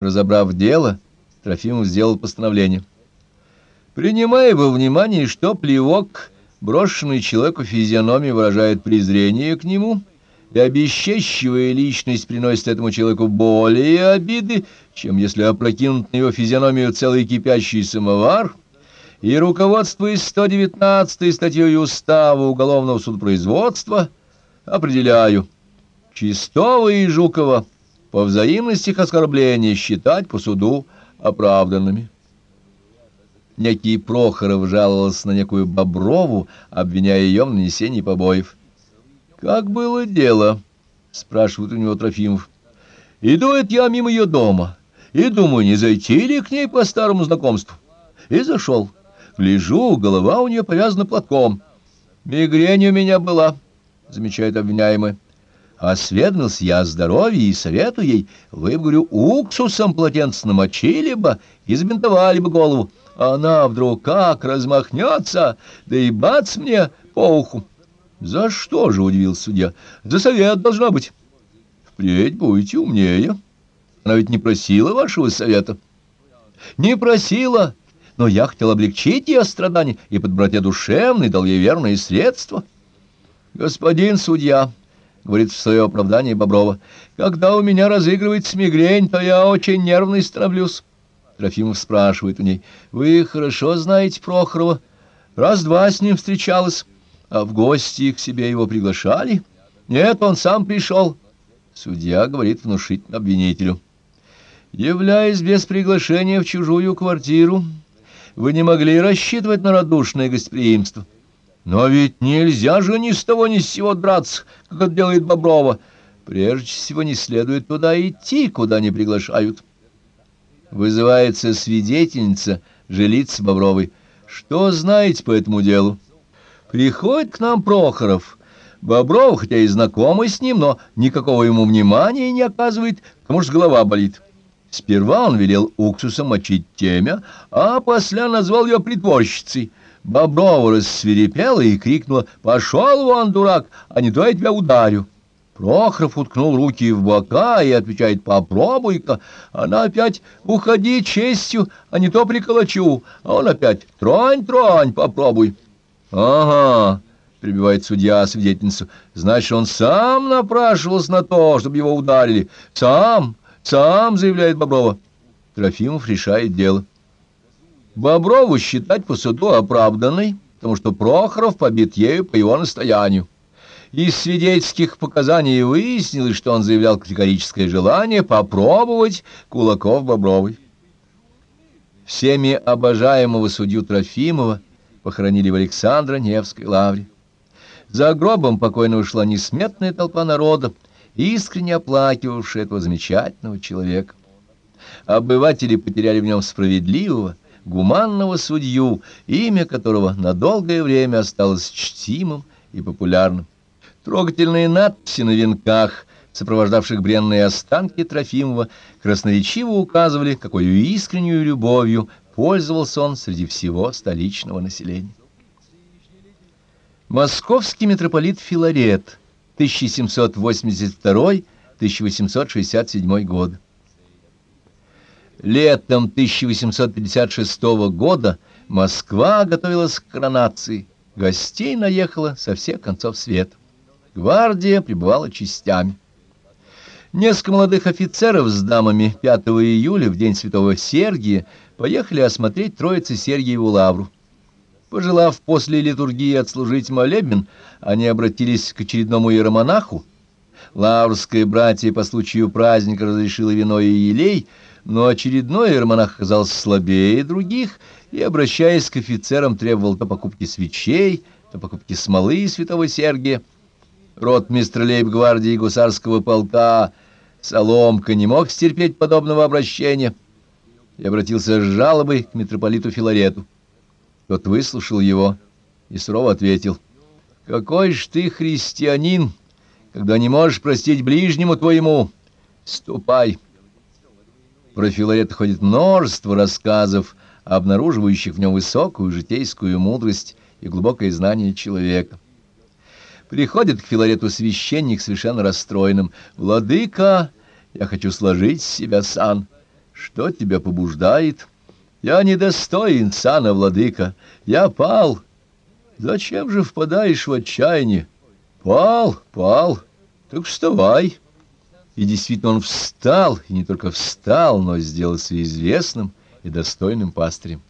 Разобрав дело, Трофимов сделал постановление. Принимая во внимание, что плевок, брошенный человеку физиономии, выражает презрение к нему, и обесчещивая личность приносит этому человеку более обиды, чем если опрокинут на его физиономию целый кипящий самовар, и, руководствуясь 119 статьей Устава Уголовного судопроизводства, определяю Чистого и Жукова по взаимности их оскорбления считать по суду оправданными. Некий Прохоров жаловался на некую Боброву, обвиняя ее в нанесении побоев. «Как было дело?» — спрашивает у него Трофимов. «Иду я мимо ее дома, и думаю, не зайти ли к ней по старому знакомству?» И зашел. Гляжу, голова у нее повязана платком. «Мигрень у меня была», — замечает обвиняемый. Осведомился я о здоровье и советую ей, вы, говорю, уксусом полотенце намочили бы и забинтовали бы голову. Она вдруг как размахнется, да и бац мне по уху. За что же, удивился судья, за совет должна быть. Впредь будете умнее. Она ведь не просила вашего совета. Не просила, но я хотел облегчить ее страдания и подбрать ей душевный, дал ей верные средства. Господин судья, говорит в свое оправдание Боброва. «Когда у меня разыгрывается мигрень, то я очень нервный становлюсь». Трофимов спрашивает у ней. «Вы хорошо знаете Прохорова? Раз-два с ним встречалась. А в гости к себе его приглашали? Нет, он сам пришел». Судья говорит внушительно обвинителю. «Являясь без приглашения в чужую квартиру, вы не могли рассчитывать на радушное гостеприимство». Но ведь нельзя же ни с того ни с сего драться, как это делает Боброва. Прежде всего не следует туда идти, куда не приглашают. Вызывается свидетельница, жилица Бобровой. Что знаете по этому делу? Приходит к нам Прохоров. Бобров, хотя и знакомый с ним, но никакого ему внимания не оказывает, потому что голова болит. Сперва он велел уксусом мочить темя, а после назвал ее притворщицей. Боброва рассверепела и крикнула «Пошел вон, дурак, а не то я тебя ударю». Прохоров уткнул руки в бока и отвечает «Попробуй-ка». Она опять «Уходи честью, а не то приколочу». А он опять «Тронь, тронь, попробуй». «Ага», — прибивает судья свидетельницу, «значит, он сам напрашивался на то, чтобы его ударили». «Сам, сам», — заявляет Боброва. Трофимов решает дело. Боброву считать по суду оправданной, потому что Прохоров побит ею по его настоянию. Из свидетельских показаний выяснилось, что он заявлял категорическое желание попробовать кулаков Бобровой. Всеми обожаемого судью Трофимова похоронили в Александро-Невской лавре. За гробом покойного шла несметная толпа народа, искренне оплакивавшая этого замечательного человека. Обыватели потеряли в нем справедливого, гуманного судью, имя которого на долгое время осталось чтимым и популярным. Трогательные надписи на венках, сопровождавших бренные останки Трофимова, красноречиво указывали, какой искреннюю любовью пользовался он среди всего столичного населения. Московский митрополит Филарет, 1782-1867 годы. Летом 1856 года Москва готовилась к коронации. Гостей наехало со всех концов света. Гвардия пребывала частями. Несколько молодых офицеров с дамами 5 июля, в день святого Сергия, поехали осмотреть Троицы Сергиеву лавру. Пожелав после литургии отслужить молебен, они обратились к очередному иеромонаху. Лаврское братье по случаю праздника разрешило вино и елей — но очередной иеромонах оказался слабее других и, обращаясь к офицерам, требовал то покупки свечей, то покупки смолы святого Сергия. Ротмистр лейб-гвардии гусарского полка Соломка не мог стерпеть подобного обращения и обратился с жалобой к митрополиту Филарету. Тот выслушал его и сурово ответил, «Какой ж ты христианин, когда не можешь простить ближнему твоему? Ступай!» Про Филарета ходит множество рассказов, обнаруживающих в нем высокую житейскую мудрость и глубокое знание человека. Приходит к Филарету священник совершенно расстроенным. «Владыка, я хочу сложить с себя сан». Что тебя побуждает? Я недостоин сана, владыка. Я пал. Зачем же впадаешь в отчаяние? Пал, пал. Так вставай. И действительно он встал, и не только встал, но сделался известным и достойным пастырем.